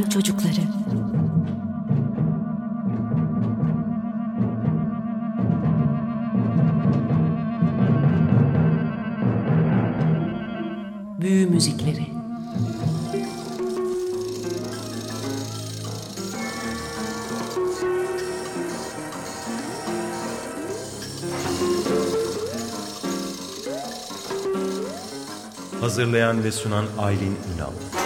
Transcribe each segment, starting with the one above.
Dünyanın Çocukları. Büyü Müzikleri. Hazırlayan ve sunan Aylin Ünal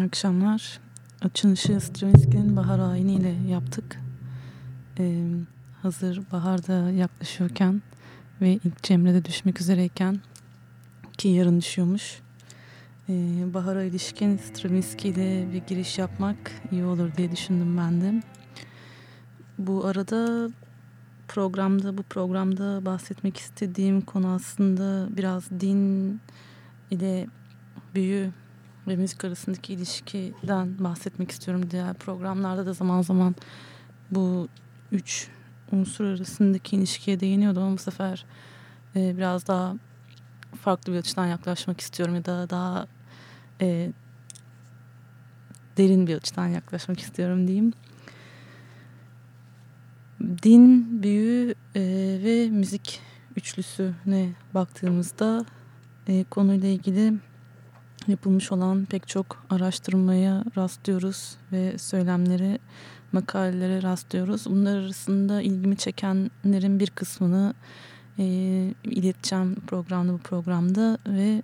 İyi akşamlar. Açılışı Stravinsky'nin Bahar Ayini ile yaptık. Ee, hazır baharda yaklaşıyorken ve ilk cemrede düşmek üzereyken ki yarın düşüyormuş. Ee, bahara ilişkin Stravinsky ile bir giriş yapmak iyi olur diye düşündüm ben de. Bu arada programda bu programda bahsetmek istediğim konu aslında biraz din ile büyü ve müzik arasındaki ilişkiden bahsetmek istiyorum. Diğer programlarda da zaman zaman bu üç unsur arasındaki ilişkiye değiniyordum ama bu sefer e, biraz daha farklı bir açıdan yaklaşmak istiyorum ya da daha e, derin bir açıdan yaklaşmak istiyorum diyeyim. Din, büyü e, ve müzik üçlüsüne baktığımızda e, konuyla ilgili yapılmış olan pek çok araştırmaya rastlıyoruz ve söylemleri, makalelere rastlıyoruz. Bunlar arasında ilgimi çekenlerin bir kısmını e, ileteceğim programda bu programda ve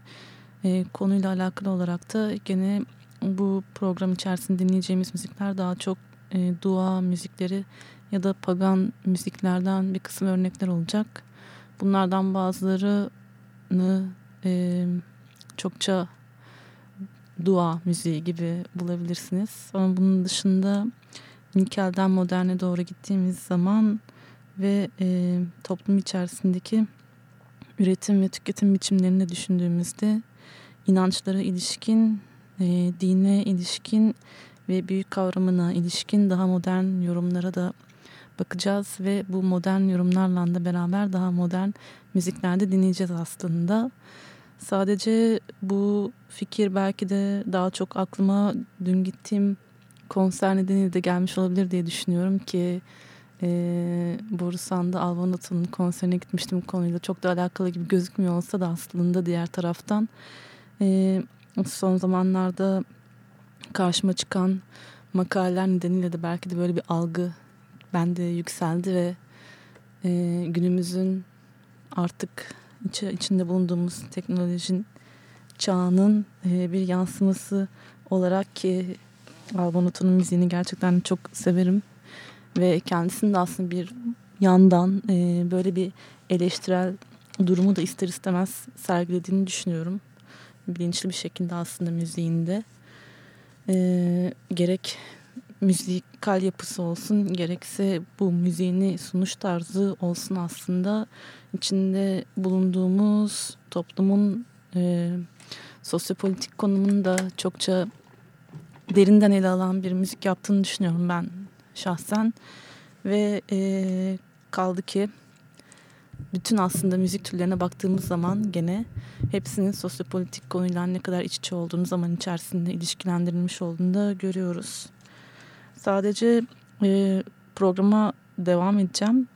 e, konuyla alakalı olarak da gene bu program içerisinde dinleyeceğimiz müzikler daha çok e, dua müzikleri ya da pagan müziklerden bir kısım örnekler olacak. Bunlardan bazılarını e, çokça dua müziği gibi bulabilirsiniz. Ama bunun dışında nikelden moderne doğru gittiğimiz zaman ve e, toplum içerisindeki üretim ve tüketim biçimlerini düşündüğümüzde inançlara ilişkin, e, dine ilişkin ve büyük kavramına ilişkin daha modern yorumlara da bakacağız ve bu modern yorumlarla da beraber daha modern müziklerde dinleyeceğiz aslında. Sadece bu fikir belki de daha çok aklıma dün gittiğim konser nedeniyle de gelmiş olabilir diye düşünüyorum ki e, Borusan'da Alvan Atı'nın konserine gitmiştim. Konuyla çok da alakalı gibi gözükmüyor olsa da aslında diğer taraftan. E, son zamanlarda karşıma çıkan makaleler nedeniyle de belki de böyle bir algı bende yükseldi ve e, günümüzün artık iç, içinde bulunduğumuz teknolojinin çağının e, bir yansıması olarak ki Albanoto'nun müziğini gerçekten çok severim ve kendisinin de aslında bir yandan e, böyle bir eleştirel durumu da ister istemez sergilediğini düşünüyorum. Bilinçli bir şekilde aslında müziğinde. E, gerek müzikal yapısı olsun gerekse bu müziğini sunuş tarzı olsun aslında içinde bulunduğumuz toplumun e, sosyopolitik konumunu da çokça derinden ele alan bir müzik yaptığını düşünüyorum ben şahsen ve e, kaldı ki bütün aslında müzik türlerine baktığımız zaman gene hepsinin sosyopolitik konuyla ne kadar iç içe olduğunu zaman içerisinde ilişkilendirilmiş olduğunu da görüyoruz. Sadece e, programa devam edeceğim.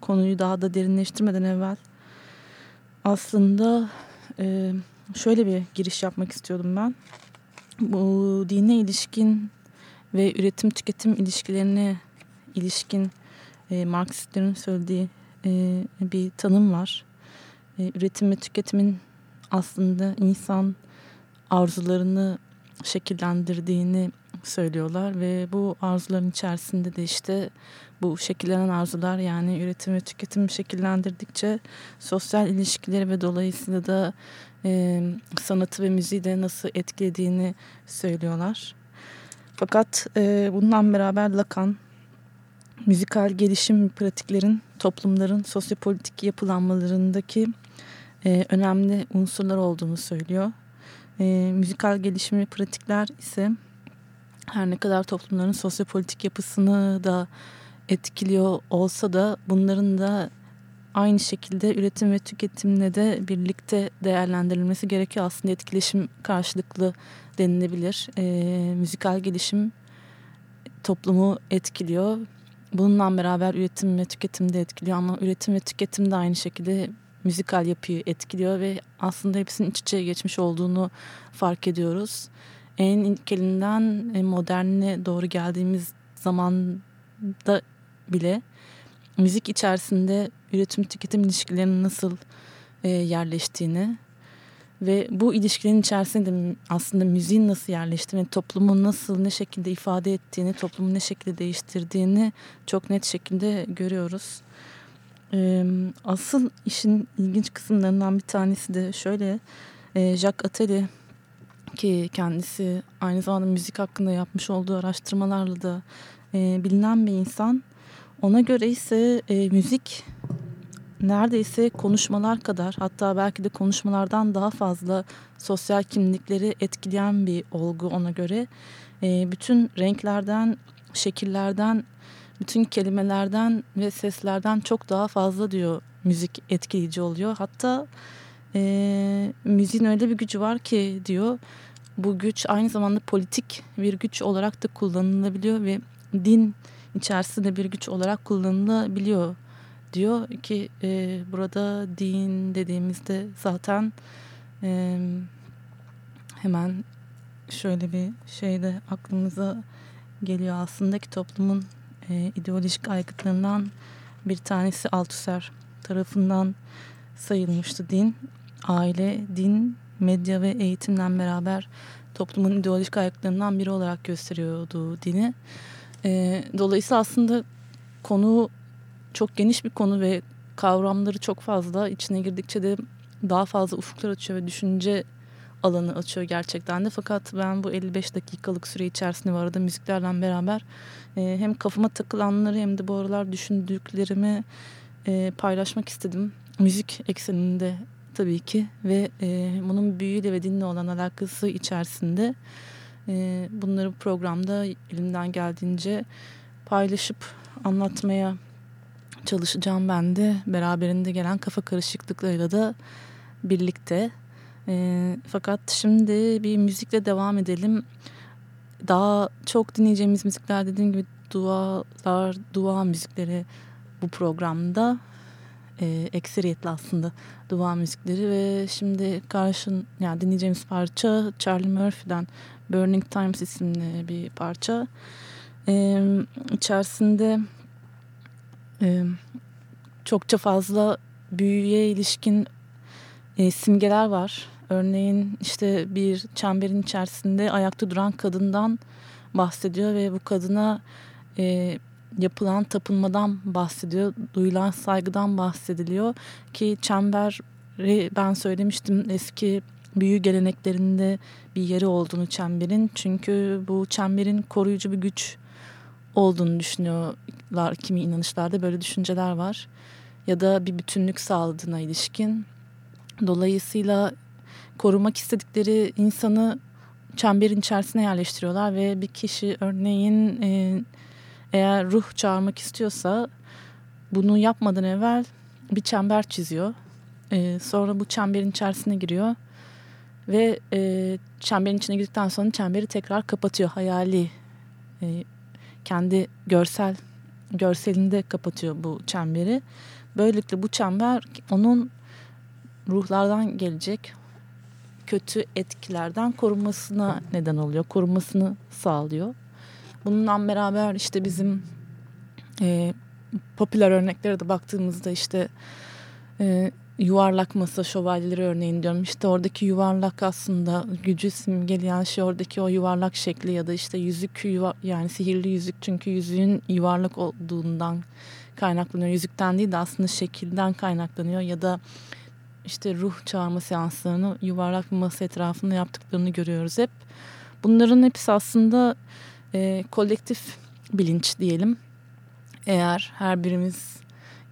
Konuyu daha da derinleştirmeden evvel aslında e, şöyle bir giriş yapmak istiyordum ben. Bu dine ilişkin ve üretim tüketim ilişkilerine ilişkin e, Marksistlerin söylediği e, bir tanım var. E, üretim ve tüketimin aslında insan arzularını şekillendirdiğini söylüyorlar ve bu arzuların içerisinde de işte bu şekillenen arzular yani üretim ve tüketim şekillendirdikçe sosyal ilişkileri ve dolayısıyla da e, sanatı ve müziği de nasıl etkilediğini söylüyorlar. Fakat e, bundan beraber Lacan müzikal gelişim pratiklerin toplumların sosyopolitik yapılanmalarındaki e, önemli unsurlar olduğunu söylüyor. E, müzikal gelişim pratikler ise her ne kadar toplumların sosyopolitik yapısını da etkiliyor olsa da bunların da aynı şekilde üretim ve tüketimle de birlikte değerlendirilmesi gerekiyor. Aslında etkileşim karşılıklı denilebilir. E, müzikal gelişim toplumu etkiliyor. Bununla beraber üretim ve tüketim de etkiliyor ama üretim ve tüketim de aynı şekilde müzikal yapıyı etkiliyor ve aslında hepsinin iç içe geçmiş olduğunu fark ediyoruz en ilkelinden moderne doğru geldiğimiz zamanda bile müzik içerisinde üretim tüketim ilişkilerinin nasıl e, yerleştiğini Ve bu ilişkilerin içerisinde de aslında müziğin nasıl yerleştiğini, toplumu nasıl ne şekilde ifade ettiğini, toplumu ne şekilde değiştirdiğini çok net şekilde görüyoruz. Asıl işin ilginç kısımlarından bir tanesi de şöyle. Jacques Attali ki kendisi aynı zamanda müzik hakkında yapmış olduğu araştırmalarla da bilinen bir insan. Ona göre ise müzik neredeyse konuşmalar kadar hatta belki de konuşmalardan daha fazla sosyal kimlikleri etkileyen bir olgu ona göre. E, bütün renklerden, şekillerden, bütün kelimelerden ve seslerden çok daha fazla diyor müzik etkileyici oluyor. Hatta e, müziğin öyle bir gücü var ki diyor bu güç aynı zamanda politik bir güç olarak da kullanılabiliyor ve din içerisinde bir güç olarak kullanılabiliyor diyor ki e, burada din dediğimizde zaten e, hemen şöyle bir şey de aklımıza geliyor aslında ki toplumun e, ideolojik aygıtlarından bir tanesi Althusser tarafından sayılmıştı din. Aile, din, medya ve eğitimden beraber toplumun ideolojik aygıtlarından biri olarak gösteriyordu dini. E, dolayısıyla aslında konu çok geniş bir konu ve kavramları çok fazla. içine girdikçe de daha fazla ufuklar açıyor ve düşünce alanı açıyor gerçekten de. Fakat ben bu 55 dakikalık süre içerisinde bu arada müziklerle beraber e, hem kafama takılanları hem de bu aralar düşündüklerimi e, paylaşmak istedim. Müzik ekseninde tabii ki ve e, bunun büyüyle ve dinle olan alakası içerisinde e, bunları programda elimden geldiğince paylaşıp anlatmaya çalışacağım ben de beraberinde gelen kafa karışıklıklarıyla da birlikte. E, fakat şimdi bir müzikle devam edelim. Daha çok dinleyeceğimiz müzikler dediğim gibi dualar, dua müzikleri bu programda. E, ekseriyetli aslında dua müzikleri ve şimdi karşın yani dinleyeceğimiz parça Charlie Murphy'den Burning Times isimli bir parça. E, içerisinde e, çokça fazla büyüye ilişkin e, simgeler var. Örneğin işte bir çemberin içerisinde ayakta duran kadından bahsediyor ve bu kadına e, yapılan tapınmadan bahsediyor. Duyulan saygıdan bahsediliyor ki çemberi ben söylemiştim eski büyü geleneklerinde bir yeri olduğunu çemberin. Çünkü bu çemberin koruyucu bir güç olduğunu düşünüyorlar. Kimi inanışlarda böyle düşünceler var. Ya da bir bütünlük sağladığına ilişkin. Dolayısıyla korumak istedikleri insanı çemberin içerisine yerleştiriyorlar ve bir kişi örneğin e, eğer ruh çağırmak istiyorsa bunu yapmadan evvel bir çember çiziyor. E, sonra bu çemberin içerisine giriyor ve e, çemberin içine girdikten sonra çemberi tekrar kapatıyor hayali e, kendi görsel görselinde kapatıyor bu çemberi. Böylelikle bu çember onun ruhlardan gelecek kötü etkilerden korunmasına neden oluyor. Korunmasını sağlıyor. Bununla beraber işte bizim e, popüler örneklere de baktığımızda işte e, yuvarlak masa şövalyeleri örneğin diyorum. İşte oradaki yuvarlak aslında gücü simgeleyen şey oradaki o yuvarlak şekli ya da işte yüzük yani sihirli yüzük çünkü yüzüğün yuvarlak olduğundan kaynaklanıyor. Yüzükten değil de aslında şekilden kaynaklanıyor ya da işte ruh çağırma seanslarını yuvarlak bir masa etrafında yaptıklarını görüyoruz hep. Bunların hepsi aslında e, kolektif bilinç diyelim. Eğer her birimiz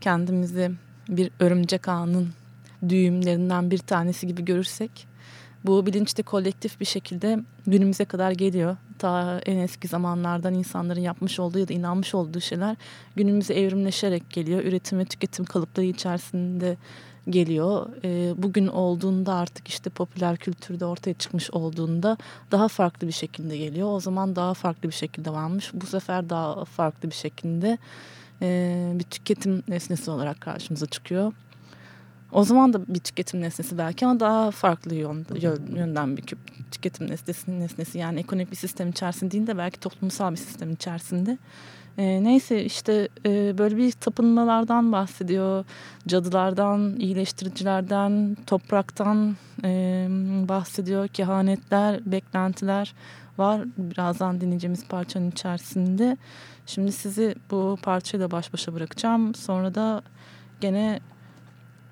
kendimizi bir örümcek ağının düğümlerinden bir tanesi gibi görürsek bu bilinç de kolektif bir şekilde günümüze kadar geliyor. Ta en eski zamanlardan insanların yapmış olduğu ya da inanmış olduğu şeyler günümüze evrimleşerek geliyor. Üretim ve tüketim kalıpları içerisinde geliyor. E, bugün olduğunda artık işte popüler kültürde ortaya çıkmış olduğunda daha farklı bir şekilde geliyor. O zaman daha farklı bir şekilde varmış. Bu sefer daha farklı bir şekilde e, bir tüketim nesnesi olarak karşımıza çıkıyor. O zaman da bir tüketim nesnesi belki ama daha farklı yön, yönden bir tüketim nesnesi, nesnesi. Yani ekonomik bir sistem içerisinde değil de belki toplumsal bir sistem içerisinde. E, neyse işte e, böyle bir tapınmalardan bahsediyor. Cadılardan, iyileştiricilerden, topraktan e, bahsediyor. Kehanetler, beklentiler var. Birazdan dinleyeceğimiz parçanın içerisinde. Şimdi sizi bu parçayla baş başa bırakacağım. Sonra da gene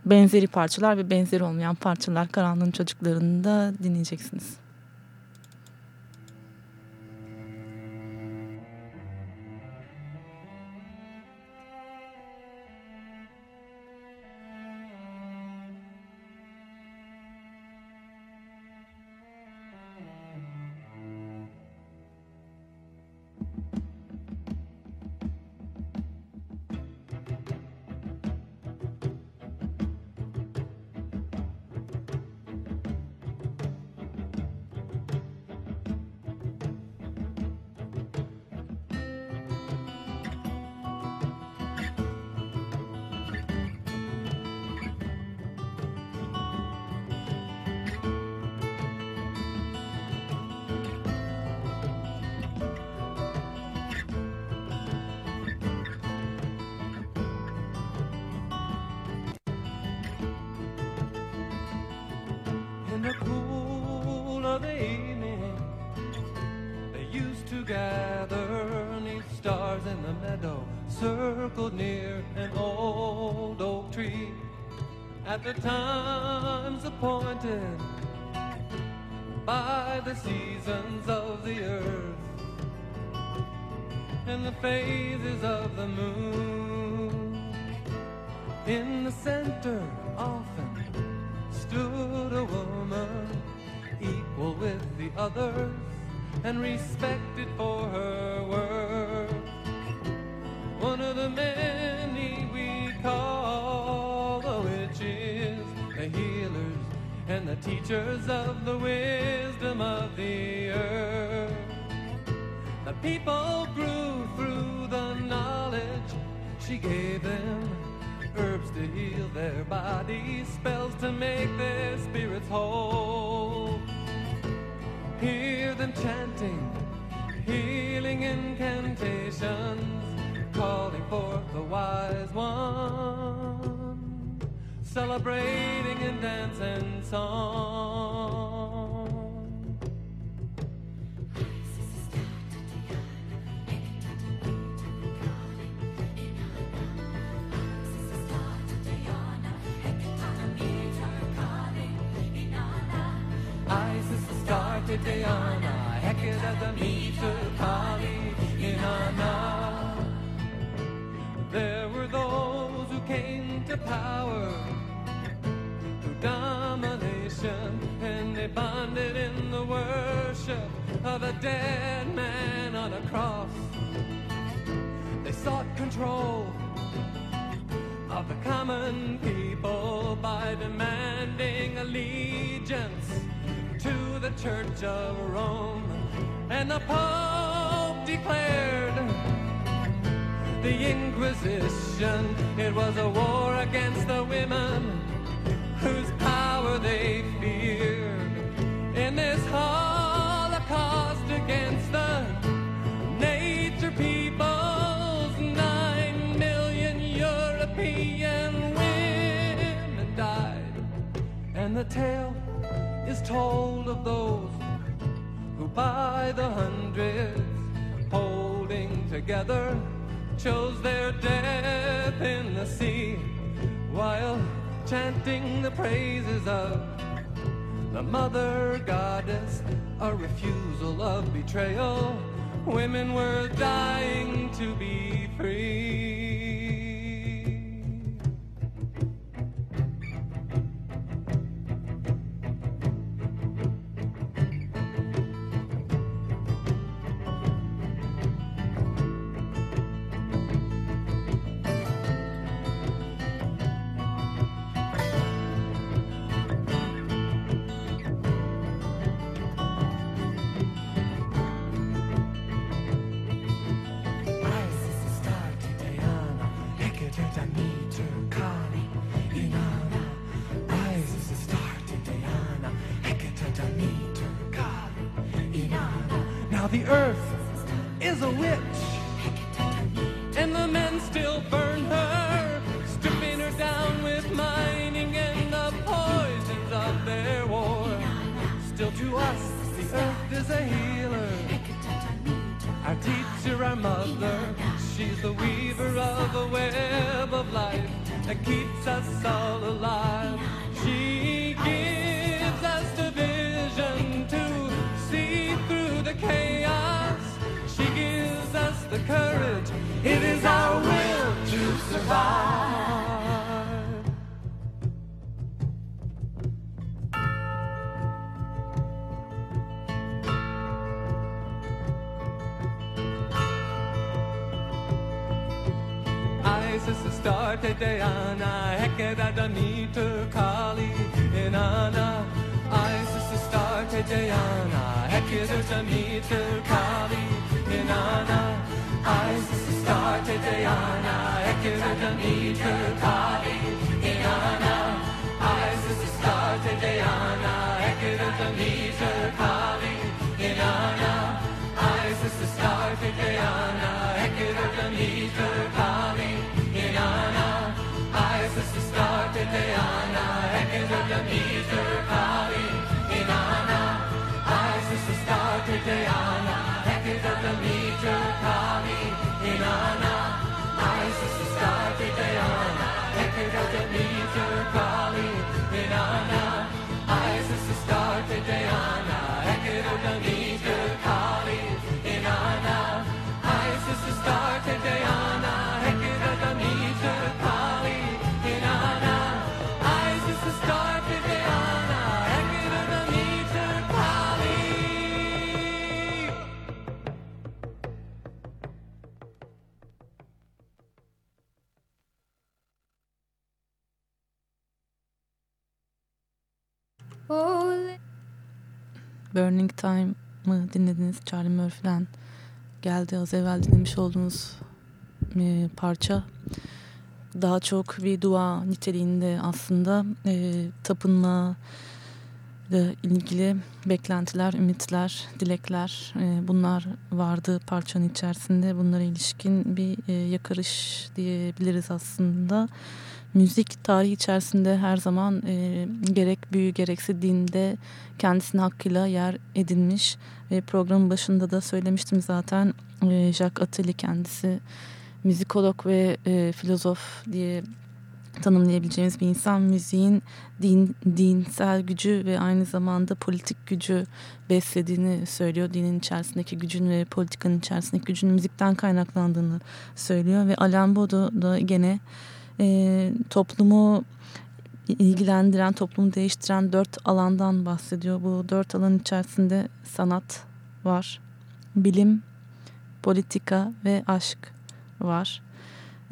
benzeri parçalar ve benzeri olmayan parçalar Karanlığın Çocuklarını da dinleyeceksiniz. at the times appointed by the seasons of the earth and the phases of the moon. In the center often with the others and respected for her worth. One of the many we call the witches, the healers and the teachers of the wisdom of the earth. The people grew through the knowledge she gave them. Herbs to heal their bodies, spells to make their spirits whole. Hear them chanting, healing incantations, calling forth the wise one celebrating in dance and song. There were those who came to power through domination, and they bonded in the worship of a dead man on a cross. They sought control of the common people by demanding a to the Church of Rome. And the Pope declared the Inquisition, it was a war against the women whose power they feared in this holocaust against the nature peoples. Nine million European women died, and the tale told of those who, by the hundreds, holding together, chose their death in the sea while chanting the praises of the mother goddess, a refusal of betrayal. Women were dying to be free. That keeps us all alive. She gives for Burning Time'ı dinlediniz. Charlie Murphy'den geldi. Az evvel dinlemiş olduğunuz e, parça. Daha çok bir dua niteliğinde aslında e, tapınma ile ilgili beklentiler, ümitler, dilekler e, bunlar vardı parçanın içerisinde. Bunlara ilişkin bir e, yakarış diyebiliriz aslında. Müzik tarihi içerisinde her zaman e, gerek büyü gerekse dinde kendisine hakkıyla yer edinmiş ve programın başında da söylemiştim zaten e, Jacques Attali kendisi müzikolog ve e, filozof diye tanımlayabileceğimiz bir insan müziğin din, dinsel gücü ve aynı zamanda politik gücü beslediğini söylüyor. Dinin içerisindeki gücün ve politikanın içerisindeki gücün müzikten kaynaklandığını söylüyor ve Alain Bodo da gene e, toplumu ilgilendiren, toplumu değiştiren dört alandan bahsediyor. Bu dört alan içerisinde sanat var, bilim, politika ve aşk var.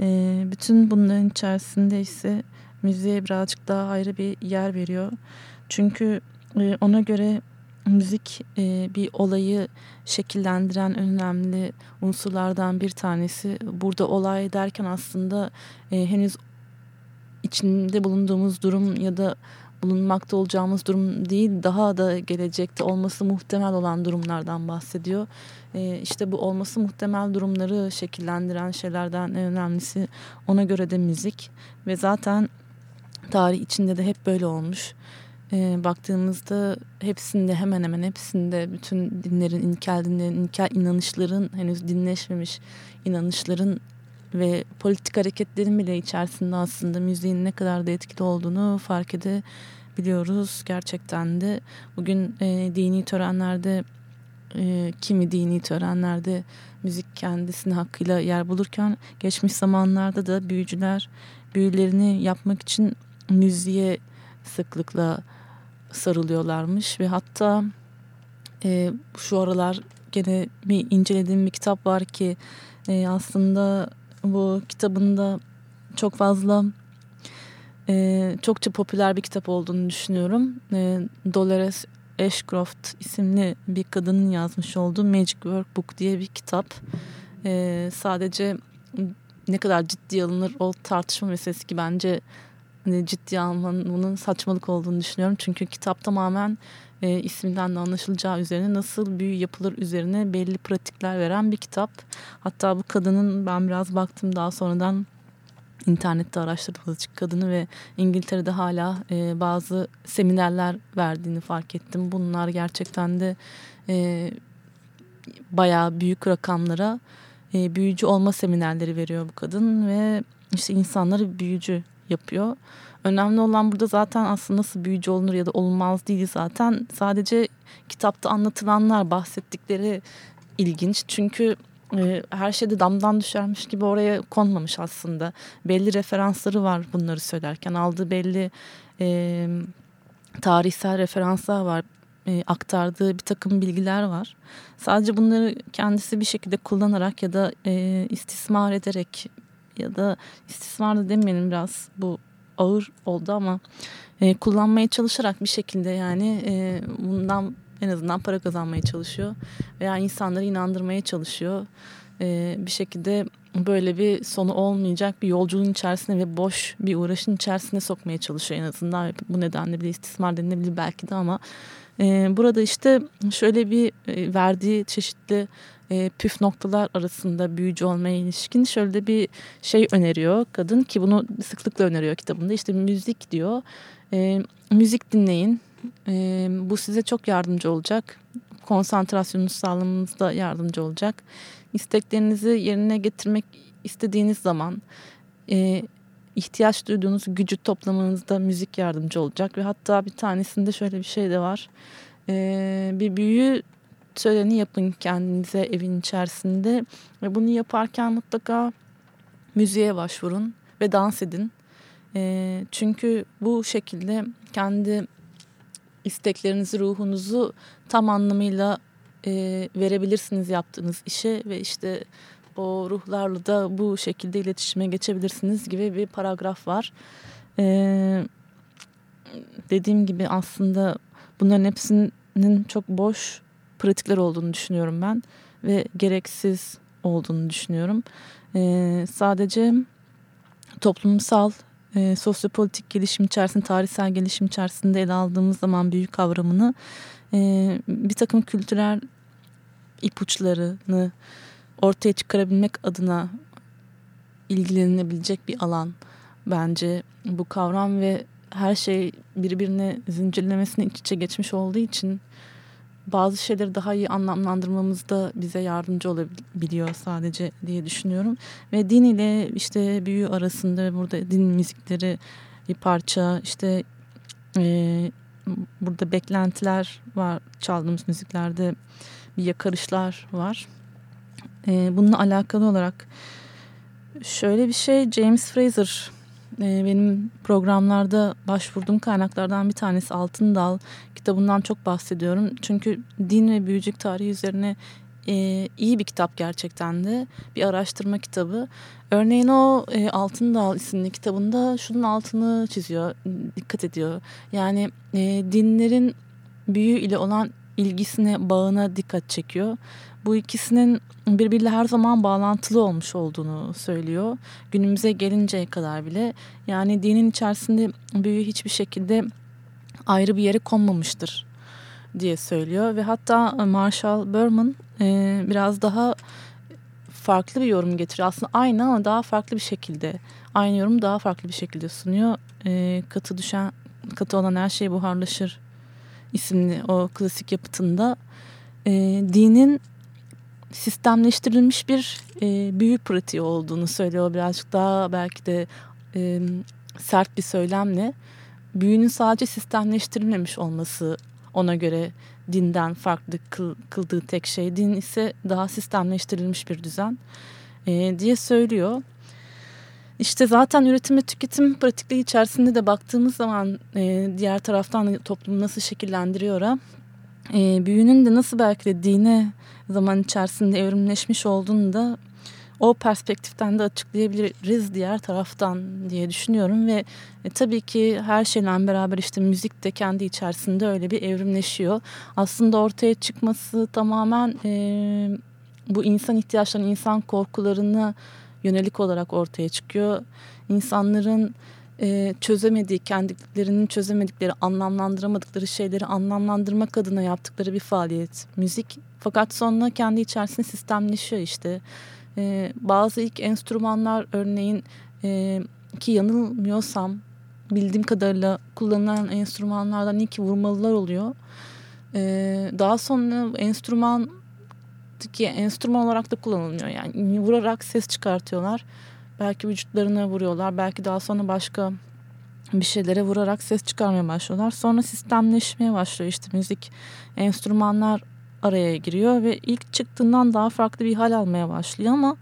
E, bütün bunların içerisinde ise müziğe birazcık daha ayrı bir yer veriyor. Çünkü e, ona göre müzik e, bir olayı şekillendiren önemli unsurlardan bir tanesi. Burada olay derken aslında e, henüz içinde bulunduğumuz durum ya da bulunmakta olacağımız durum değil daha da gelecekte olması muhtemel olan durumlardan bahsediyor. E, işte bu olması muhtemel durumları şekillendiren şeylerden en önemlisi ona göre de müzik ve zaten tarih içinde de hep böyle olmuş. E, baktığımızda hepsinde hemen hemen hepsinde bütün dinlerin, ilkel dinlerin, ilkel inanışların henüz dinleşmemiş inanışların ve politik hareketlerin bile içerisinde aslında müziğin ne kadar da etkili olduğunu fark edebiliyoruz. Gerçekten de bugün e, dini törenlerde e, kimi dini törenlerde müzik kendisini hakkıyla yer bulurken geçmiş zamanlarda da büyücüler büyülerini yapmak için müziğe sıklıkla sarılıyorlarmış ve hatta e, şu aralar gene bir incelediğim bir kitap var ki e, aslında bu kitabında çok fazla e, çokça popüler bir kitap olduğunu düşünüyorum. E, Dolores Ashcroft isimli bir kadının yazmış olduğu Magic Workbook diye bir kitap. E, sadece ne kadar ciddi alınır o tartışma meselesi ki bence ciddiye almanın saçmalık olduğunu düşünüyorum. Çünkü kitap tamamen e, isminden de anlaşılacağı üzerine nasıl büyü yapılır üzerine belli pratikler veren bir kitap. Hatta bu kadının ben biraz baktım daha sonradan internette araştırdım Hızcık Kadını ve İngiltere'de hala e, bazı seminerler verdiğini fark ettim. Bunlar gerçekten de e, bayağı büyük rakamlara e, büyücü olma seminerleri veriyor bu kadın ve işte insanları büyücü yapıyor. Önemli olan burada zaten aslında nasıl büyücü olunur ya da olmaz değil zaten. Sadece kitapta anlatılanlar bahsettikleri ilginç. Çünkü e, her şeyde damdan düşermiş gibi oraya konmamış aslında. Belli referansları var bunları söylerken. Aldığı belli e, tarihsel referanslar var. E, aktardığı bir takım bilgiler var. Sadece bunları kendisi bir şekilde kullanarak ya da e, istismar ederek ya da istismar da demeyelim biraz bu ağır oldu ama e, kullanmaya çalışarak bir şekilde yani e, bundan en azından para kazanmaya çalışıyor veya insanları inandırmaya çalışıyor. E, bir şekilde böyle bir sonu olmayacak bir yolculuğun içerisine ve boş bir uğraşın içerisine sokmaya çalışıyor en azından. Bu nedenle bir istismar denilebilir belki de ama e, burada işte şöyle bir e, verdiği çeşitli e, püf arasında büyücü olmaya ilişkin şöyle bir şey öneriyor kadın ki bunu sıklıkla öneriyor kitabında. İşte müzik diyor. E, müzik dinleyin. E, bu size çok yardımcı olacak. Konsantrasyonunuzu sağlamanızda yardımcı olacak. İsteklerinizi yerine getirmek istediğiniz zaman e, ihtiyaç duyduğunuz gücü toplamanızda müzik yardımcı olacak. Ve hatta bir tanesinde şöyle bir şey de var. E, bir büyü töreni yapın kendinize evin içerisinde ve bunu yaparken mutlaka müziğe başvurun ve dans edin. E, çünkü bu şekilde kendi isteklerinizi, ruhunuzu tam anlamıyla e, verebilirsiniz yaptığınız işe ve işte o ruhlarla da bu şekilde iletişime geçebilirsiniz gibi bir paragraf var. E, dediğim gibi aslında bunların hepsinin çok boş pratikler olduğunu düşünüyorum ben ve gereksiz olduğunu düşünüyorum. E, sadece toplumsal, e, sosyopolitik gelişim içerisinde, tarihsel gelişim içerisinde ele aldığımız zaman büyük kavramını e, bir takım kültürel ipuçlarını ortaya çıkarabilmek adına ilgilenilebilecek bir alan bence bu kavram ve her şey birbirine zincirlemesine iç içe geçmiş olduğu için bazı şeyleri daha iyi anlamlandırmamızda bize yardımcı olabiliyor sadece diye düşünüyorum. Ve din ile işte büyü arasında burada din müzikleri bir parça işte e, burada beklentiler var çaldığımız müziklerde bir yakarışlar var. E, bununla alakalı olarak şöyle bir şey James Fraser e, benim programlarda başvurduğum kaynaklardan bir tanesi Altın Dal kitabından çok bahsediyorum. Çünkü din ve büyücük tarihi üzerine e, iyi bir kitap gerçekten de. Bir araştırma kitabı. Örneğin o e, Altın Dal isimli kitabında şunun altını çiziyor, dikkat ediyor. Yani e, dinlerin büyü ile olan ilgisine, bağına dikkat çekiyor. Bu ikisinin birbiriyle her zaman bağlantılı olmuş olduğunu söylüyor. Günümüze gelinceye kadar bile. Yani dinin içerisinde büyü hiçbir şekilde ayrı bir yere konmamıştır diye söylüyor. Ve hatta Marshall Berman e, biraz daha farklı bir yorum getiriyor. Aslında aynı ama daha farklı bir şekilde. Aynı yorum daha farklı bir şekilde sunuyor. E, katı düşen, katı olan her şey buharlaşır isimli o klasik yapıtında e, dinin sistemleştirilmiş bir e, büyü pratiği olduğunu söylüyor. Birazcık daha belki de e, sert bir söylemle büyünün sadece sistemleştirilmemiş olması ona göre dinden farklı kıl, kıldığı tek şey. Din ise daha sistemleştirilmiş bir düzen e, diye söylüyor. İşte zaten üretim ve tüketim pratikliği içerisinde de baktığımız zaman e, diğer taraftan toplumu nasıl şekillendiriyor e, büyünün de nasıl belki de dine zaman içerisinde evrimleşmiş olduğunu da o perspektiften de açıklayabiliriz diğer taraftan diye düşünüyorum ve e, tabii ki her şeyle beraber işte müzik de kendi içerisinde öyle bir evrimleşiyor. Aslında ortaya çıkması tamamen e, bu insan ihtiyaçlarını, insan korkularını yönelik olarak ortaya çıkıyor. İnsanların e, çözemediği, kendilerinin çözemedikleri, anlamlandıramadıkları şeyleri anlamlandırmak adına yaptıkları bir faaliyet müzik. Fakat sonra kendi içerisinde sistemleşiyor işte. E, bazı ilk enstrümanlar örneğin e, ki yanılmıyorsam bildiğim kadarıyla kullanılan enstrümanlardan ilk vurmalılar oluyor. E, daha sonra enstrüman ki enstrüman olarak da kullanılmıyor. Yani vurarak ses çıkartıyorlar. Belki vücutlarına vuruyorlar. Belki daha sonra başka bir şeylere vurarak ses çıkarmaya başlıyorlar. Sonra sistemleşmeye başlıyor işte müzik. Enstrümanlar araya giriyor ve ilk çıktığından daha farklı bir hal almaya başlıyor ama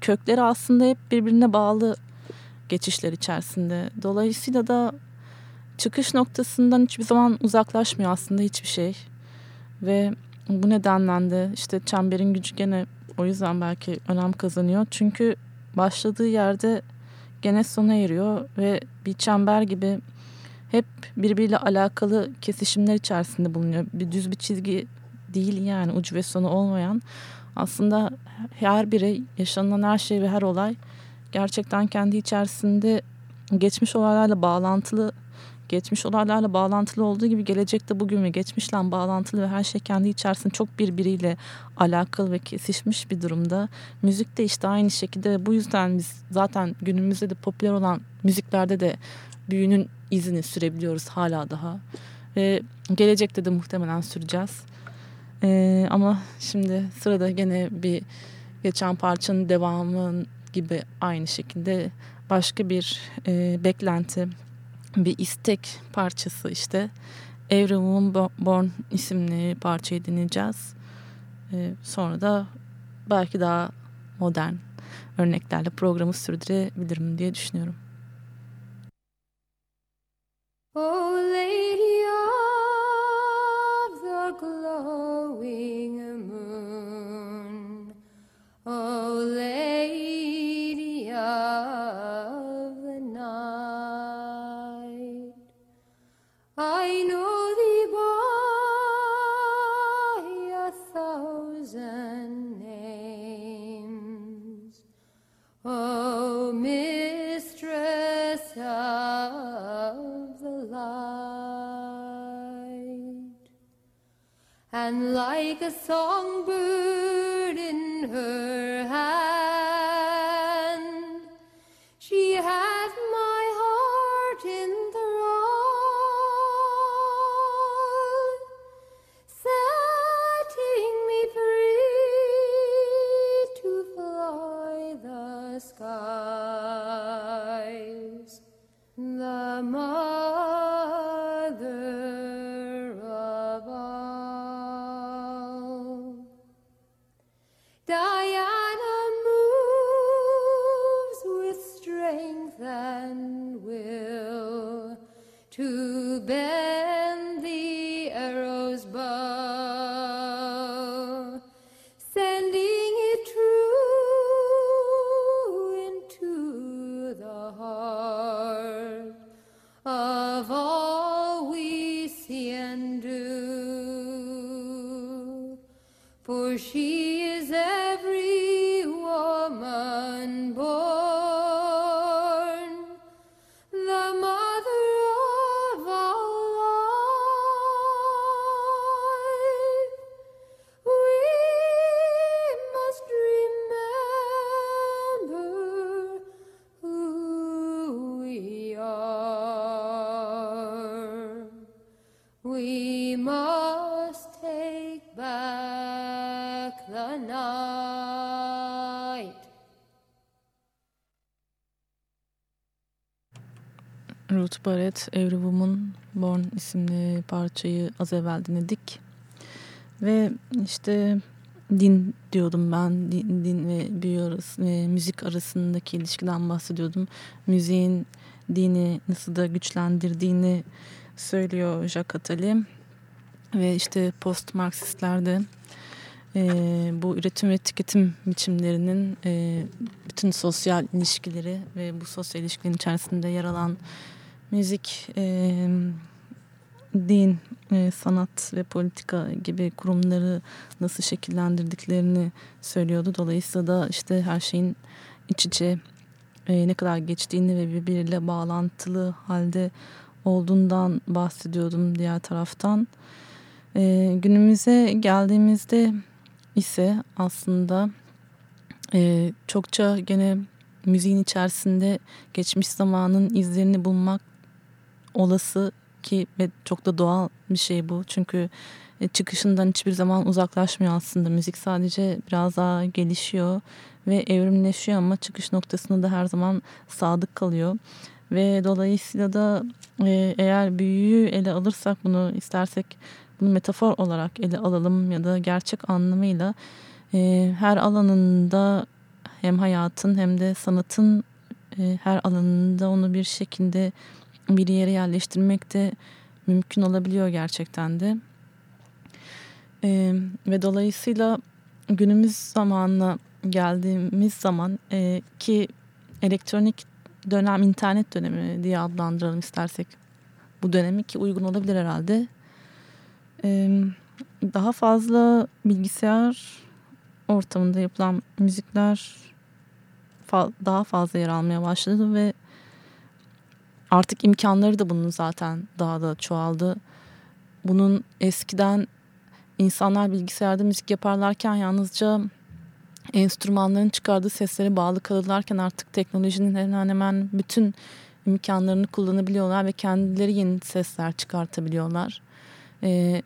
kökleri aslında hep birbirine bağlı geçişler içerisinde. Dolayısıyla da çıkış noktasından hiçbir zaman uzaklaşmıyor aslında hiçbir şey. Ve bu nedenle de işte çemberin gücü gene o yüzden belki önem kazanıyor. Çünkü başladığı yerde gene sona eriyor ve bir çember gibi hep birbiriyle alakalı kesişimler içerisinde bulunuyor. Bir düz bir çizgi değil yani ucu ve sonu olmayan. Aslında her birey yaşanılan her şey ve her olay gerçekten kendi içerisinde geçmiş olaylarla bağlantılı geçmiş olaylarla bağlantılı olduğu gibi gelecekte bugün ve geçmişle bağlantılı ve her şey kendi içerisinde çok birbiriyle alakalı ve kesişmiş bir durumda. Müzik de işte aynı şekilde bu yüzden biz zaten günümüzde de popüler olan müziklerde de büyünün izini sürebiliyoruz hala daha. Ve gelecekte de muhtemelen süreceğiz. Ee, ama şimdi sırada gene bir geçen parçanın devamı gibi aynı şekilde başka bir e, beklenti bir istek parçası işte. Every Woman Born isimli parçayı dinleyeceğiz. Ee, sonra da belki daha modern örneklerle programı sürdürebilirim diye düşünüyorum. Oh lady of the glowing moon Oh lady I know thee by a thousand names. Oh mistress of the light. And like a songbird in her hand The Ruth Barrett, Every Woman Born isimli parçayı az evvel dinledik. Ve işte din diyordum ben, din, din ve arası, ve müzik arasındaki ilişkiden bahsediyordum. Müziğin dini nasıl da güçlendirdiğini söylüyor Jacques Attali. Ve işte post Marksistler de e, bu üretim ve tüketim biçimlerinin e, bütün sosyal ilişkileri ve bu sosyal ilişkilerin içerisinde yer alan müzik, e, din, e, sanat ve politika gibi kurumları nasıl şekillendirdiklerini söylüyordu. Dolayısıyla da işte her şeyin iç içe e, ne kadar geçtiğini ve birbiriyle bağlantılı halde olduğundan bahsediyordum diğer taraftan. E, günümüze geldiğimizde ise aslında e, çokça gene müziğin içerisinde geçmiş zamanın izlerini bulmak olası ki ve çok da doğal bir şey bu. Çünkü e, çıkışından hiçbir zaman uzaklaşmıyor aslında. Müzik sadece biraz daha gelişiyor ve evrimleşiyor ama çıkış noktasında da her zaman sadık kalıyor. Ve dolayısıyla da e, eğer büyüyü ele alırsak bunu istersek bunu metafor olarak ele alalım ya da gerçek anlamıyla e, her alanında hem hayatın hem de sanatın her alanında onu bir şekilde bir yere yerleştirmek de mümkün olabiliyor gerçekten de. E, ve dolayısıyla günümüz zamanına geldiğimiz zaman e, ki elektronik dönem internet dönemi diye adlandıralım istersek bu dönemi ki uygun olabilir herhalde. E, daha fazla bilgisayar ortamında yapılan müzikler fa daha fazla yer almaya başladı ve artık imkanları da bunun zaten daha da çoğaldı. Bunun eskiden insanlar bilgisayarda müzik yaparlarken yalnızca enstrümanların çıkardığı seslere bağlı kalırlarken artık teknolojinin hemen hemen bütün imkanlarını kullanabiliyorlar ve kendileri yeni sesler çıkartabiliyorlar. Ee,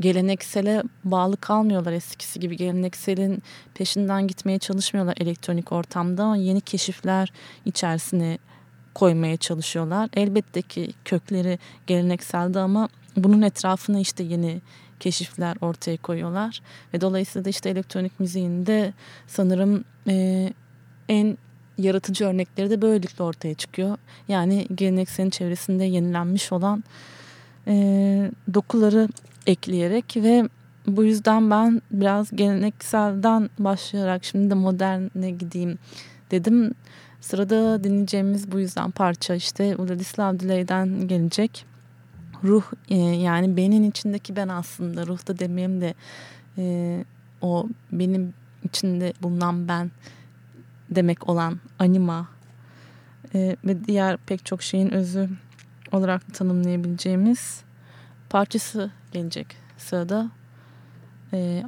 geleneksele bağlı kalmıyorlar eskisi gibi. Gelenekselin peşinden gitmeye çalışmıyorlar elektronik ortamda yeni keşifler içerisine koymaya çalışıyorlar. Elbette ki kökleri gelenekselde ama bunun etrafına işte yeni keşifler ortaya koyuyorlar. Ve dolayısıyla da işte elektronik müziğinde sanırım e, en yaratıcı örnekleri de böylelikle ortaya çıkıyor. Yani gelenekselin çevresinde yenilenmiş olan e, dokuları ekleyerek ve bu yüzden ben biraz gelenekselden başlayarak şimdi de moderne gideyim dedim. Sırada dinleyeceğimiz bu yüzden parça işte Vladislav Diley'den gelecek. Ruh e, yani benim içindeki ben aslında ruhta demeyeyim de e, o benim içinde bulunan ben demek olan anima e, ve diğer pek çok şeyin özü olarak tanımlayabileceğimiz parçası gelecek sırada.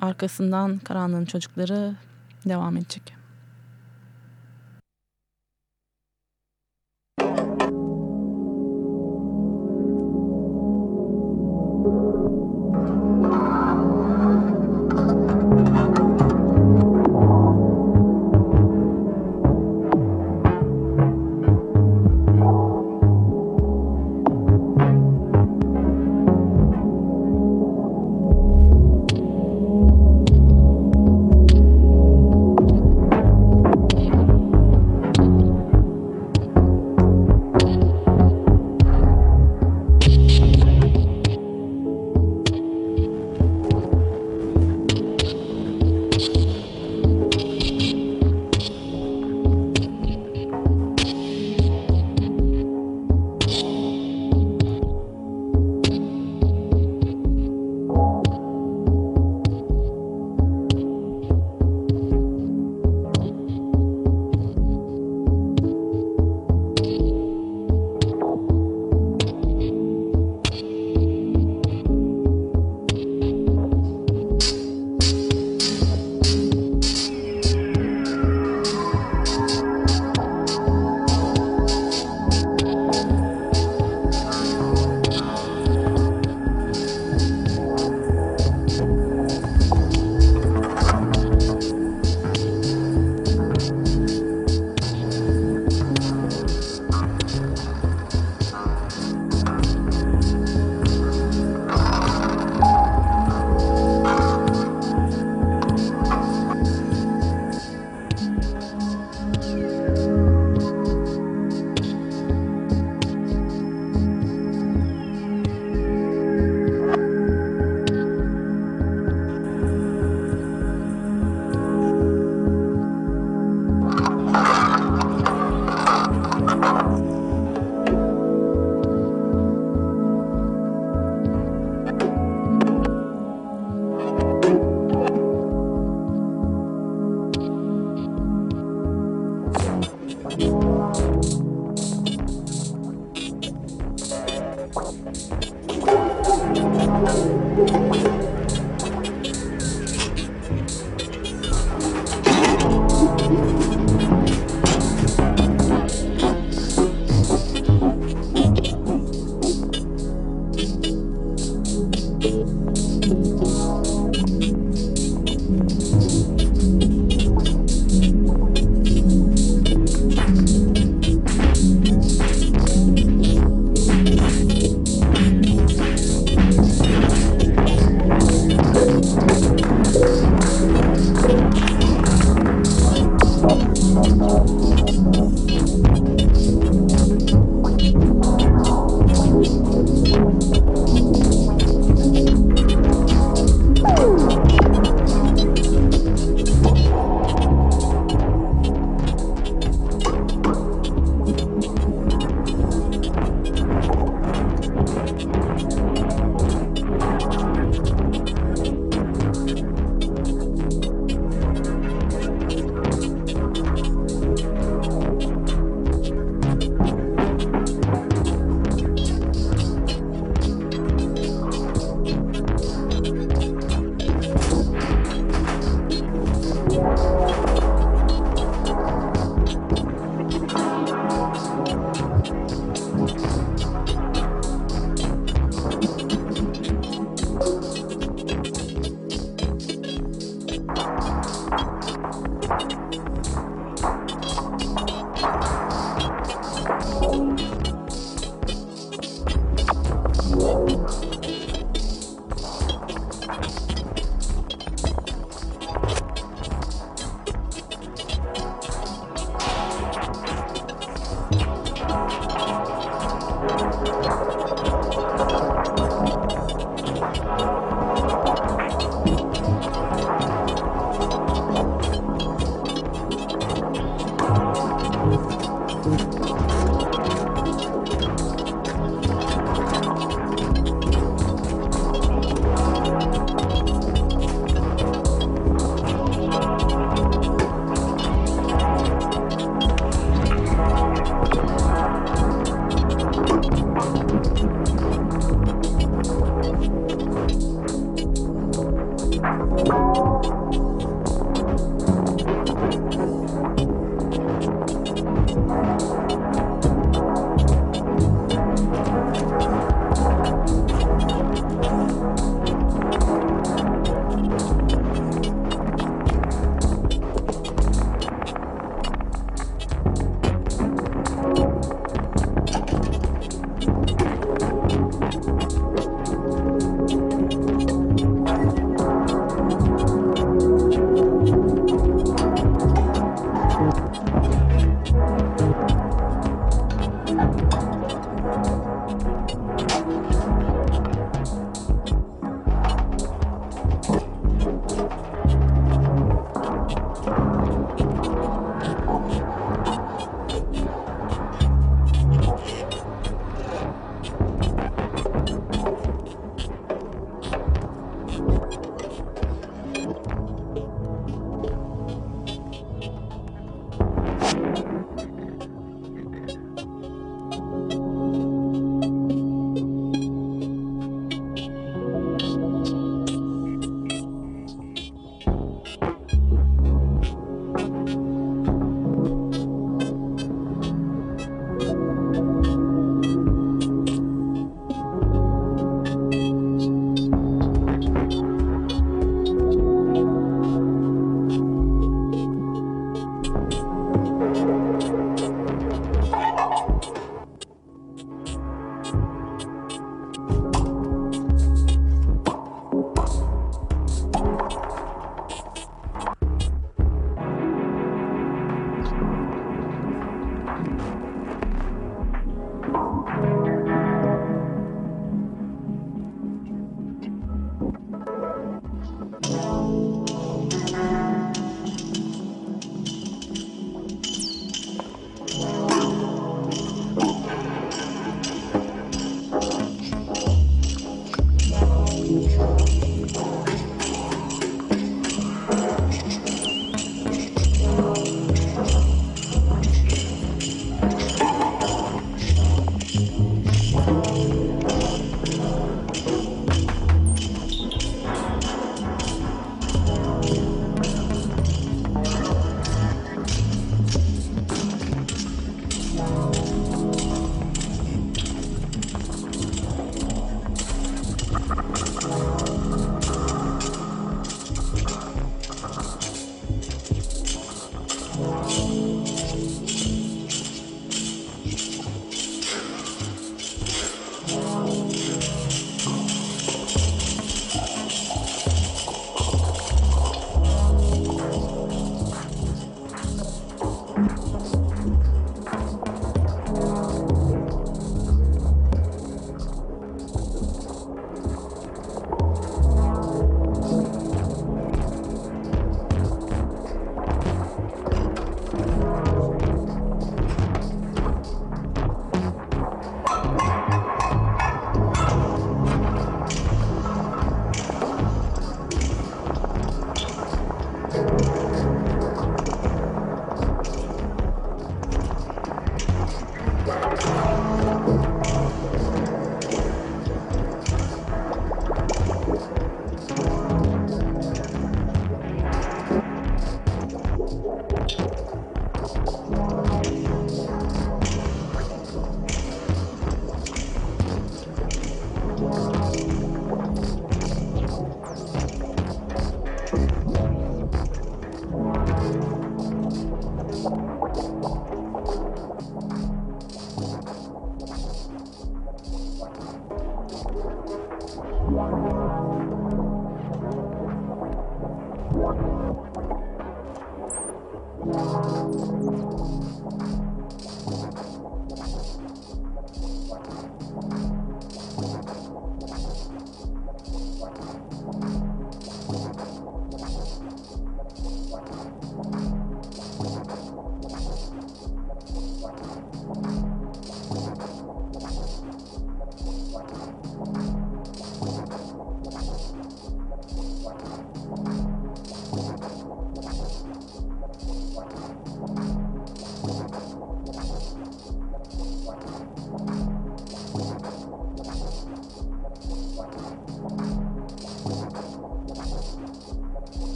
Arkasından Karanlığın Çocukları devam edecek.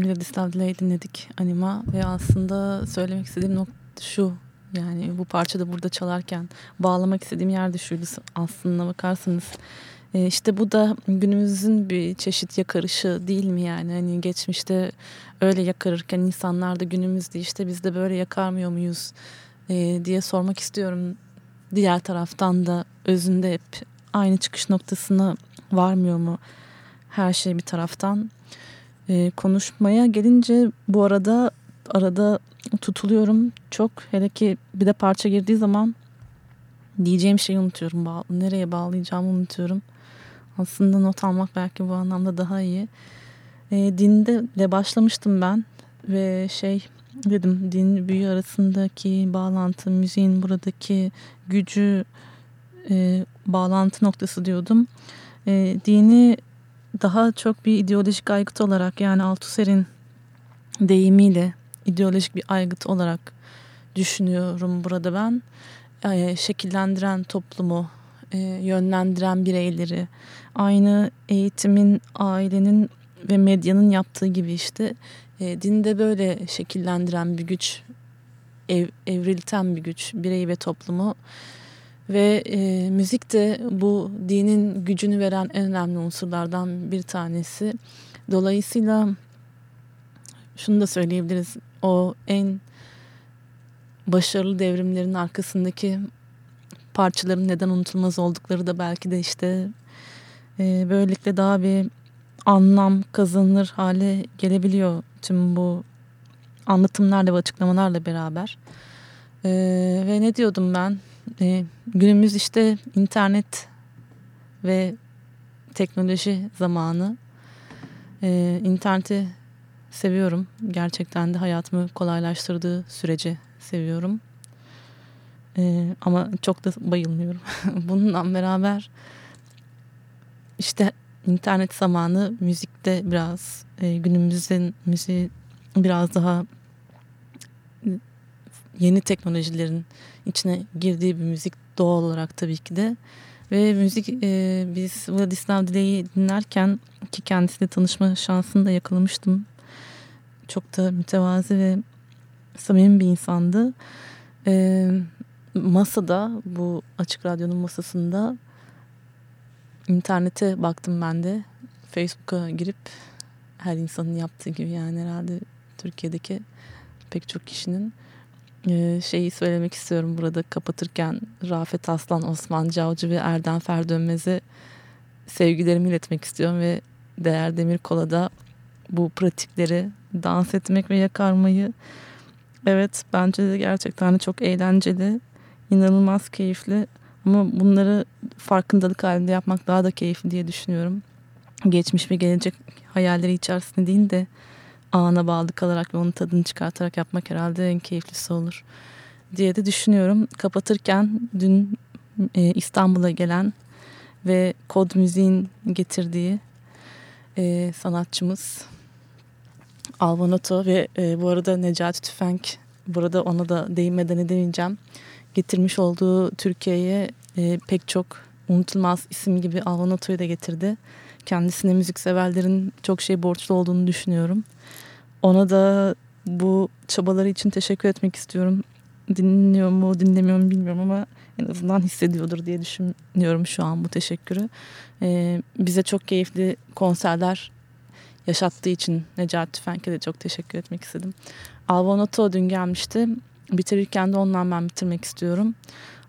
E, Vladislav Delay dinledik Anima ve aslında söylemek istediğim nokta şu yani bu parçada burada çalarken bağlamak istediğim yer de şuydu aslında bakarsanız. E, işte bu da günümüzün bir çeşit yakarışı değil mi yani? Hani geçmişte öyle yakarırken insanlar da günümüzde işte biz de böyle yakarmıyor muyuz e, diye sormak istiyorum. Diğer taraftan da özünde hep aynı çıkış noktasına varmıyor mu her şey bir taraftan? E, konuşmaya gelince bu arada arada tutuluyorum çok. Hele ki bir de parça girdiği zaman diyeceğim şeyi unutuyorum. Bağ nereye bağlayacağımı unutuyorum. Aslında not almak belki bu anlamda daha iyi. E, dinde de başlamıştım ben ve şey dedim din büyü arasındaki bağlantı, müziğin buradaki gücü e, bağlantı noktası diyordum. E, dini daha çok bir ideolojik aygıt olarak yani Althusser'in deyimiyle ideolojik bir aygıt olarak düşünüyorum burada ben. E, şekillendiren toplumu, e, yönlendiren bireyleri, aynı eğitimin, ailenin ve medyanın yaptığı gibi işte e, dinde böyle şekillendiren bir güç, ev, evrilten bir güç bireyi ve toplumu ve e, müzik de bu dinin gücünü veren en önemli unsurlardan bir tanesi. Dolayısıyla şunu da söyleyebiliriz. O en başarılı devrimlerin arkasındaki parçaların neden unutulmaz oldukları da belki de işte e, böylelikle daha bir anlam kazanılır hale gelebiliyor tüm bu anlatımlarla ve açıklamalarla beraber. E, ve ne diyordum ben? E, günümüz işte internet ve teknoloji zamanı. E, interneti seviyorum. Gerçekten de hayatımı kolaylaştırdığı süreci seviyorum. E, ama çok da bayılmıyorum. Bununla beraber işte internet zamanı müzikte biraz e, günümüzün müziği biraz daha yeni teknolojilerin içine girdiği bir müzik doğal olarak tabii ki de. Ve müzik e, biz Vladislav Dile'yi dinlerken ki kendisiyle tanışma şansını da yakalamıştım. Çok da mütevazi ve samimi bir insandı. E, masada bu açık radyonun masasında internete baktım ben de. Facebook'a girip her insanın yaptığı gibi yani herhalde Türkiye'deki pek çok kişinin şeyi söylemek istiyorum burada kapatırken Rafet Aslan, Osman Cavcı ve Erdem Ferdönmez'e sevgilerimi iletmek istiyorum ve Değer Demir Kola'da bu pratikleri dans etmek ve yakarmayı evet bence de gerçekten çok eğlenceli inanılmaz keyifli ama bunları farkındalık halinde yapmak daha da keyifli diye düşünüyorum. Geçmiş ve gelecek hayalleri içerisinde değil de ana bağlı kalarak ve onun tadını çıkartarak yapmak herhalde en keyiflisi olur diye de düşünüyorum. Kapatırken dün e, İstanbul'a gelen ve kod müziğin getirdiği e, sanatçımız Alvanato ve e, bu arada Necati Tüfenk burada ona da değinmeden edemeyeceğim getirmiş olduğu Türkiye'ye e, pek çok unutulmaz isim gibi Alvanato'yu da getirdi. Kendisine müzikseverlerin çok şey borçlu olduğunu düşünüyorum. Ona da bu çabaları için teşekkür etmek istiyorum. Dinliyor mu dinlemiyor mu bilmiyorum ama en azından hissediyordur diye düşünüyorum şu an bu teşekkürü. Ee, bize çok keyifli konserler yaşattığı için Necati Tüfenk'e de çok teşekkür etmek istedim. Alvanato dün gelmişti. Bitirirken de ondan ben bitirmek istiyorum.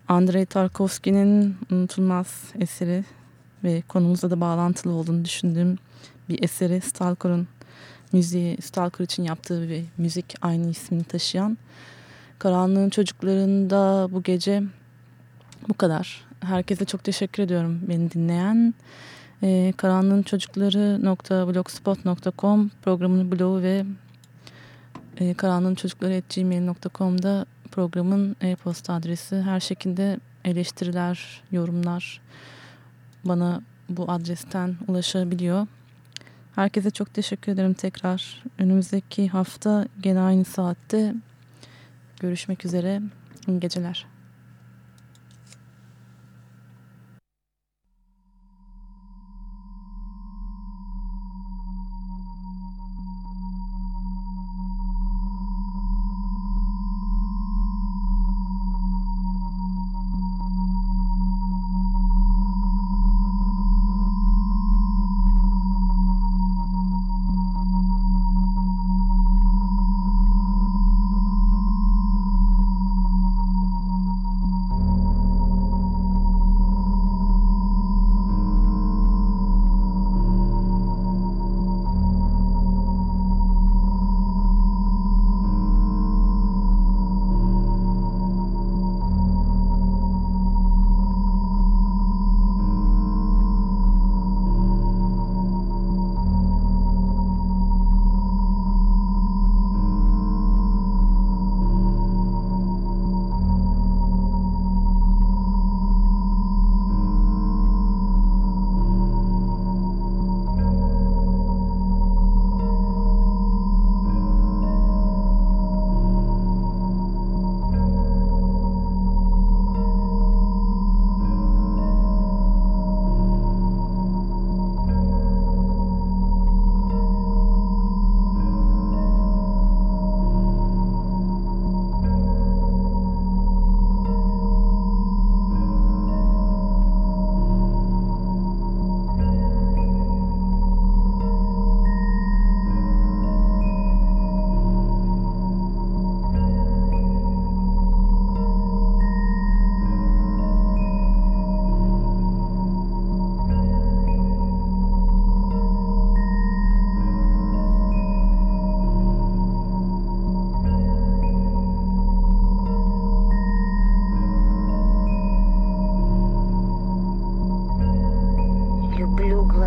Andrei Tarkovski'nin unutulmaz eseri ve konumuzda da bağlantılı olduğunu düşündüğüm bir eseri Stalker'ın müziği, Stalker için yaptığı bir müzik aynı ismini taşıyan. Karanlığın çocuklarında bu gece bu kadar. Herkese çok teşekkür ediyorum beni dinleyen. Ee, Karanlığın Çocukları.blogspot.com programın blogu ve e, karanlığınçocukları.gmail.com'da programın e-posta adresi. Her şekilde eleştiriler, yorumlar bana bu adresten ulaşabiliyor. Herkese çok teşekkür ederim tekrar. Önümüzdeki hafta gene aynı saatte görüşmek üzere. İyi geceler.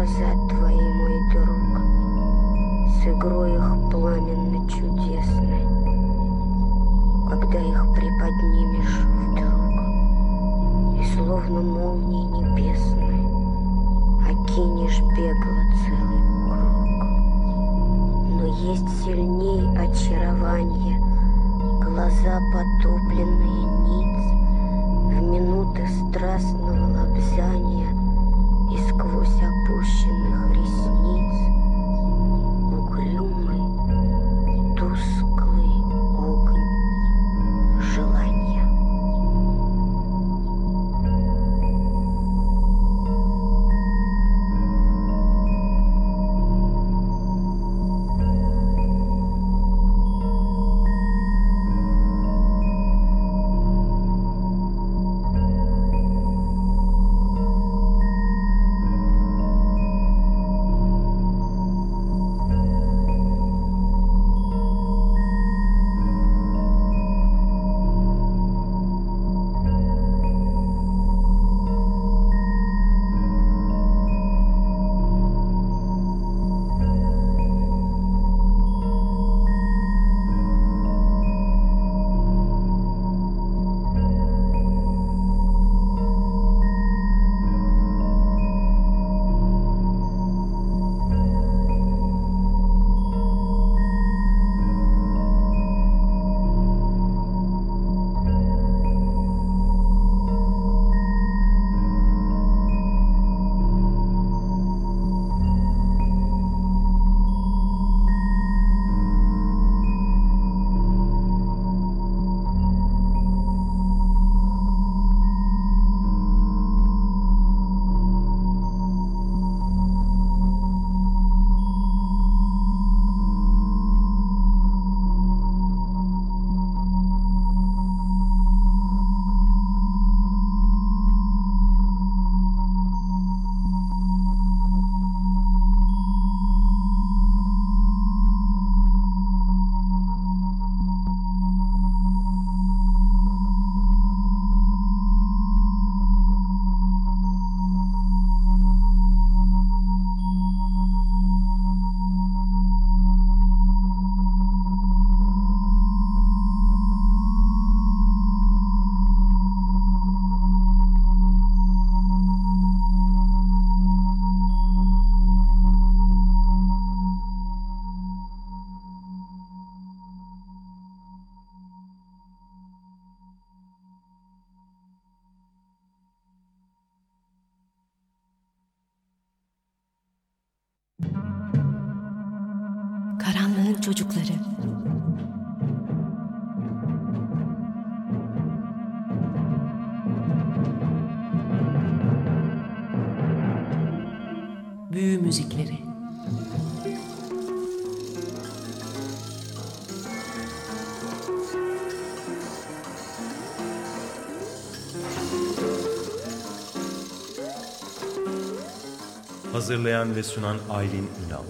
глаза твои, мой друг, С игрой их пламенно чудесны, Когда их приподнимешь вдруг, И словно молнии небесны Окинешь бегло целый круг. Но есть сильней очарование Глаза потупленные ниц В минуты страстного лобзания И сквозь 不是吗？Çocukları. Büyü müzikleri. Hazırlayan ve sunan Aylin Ünal.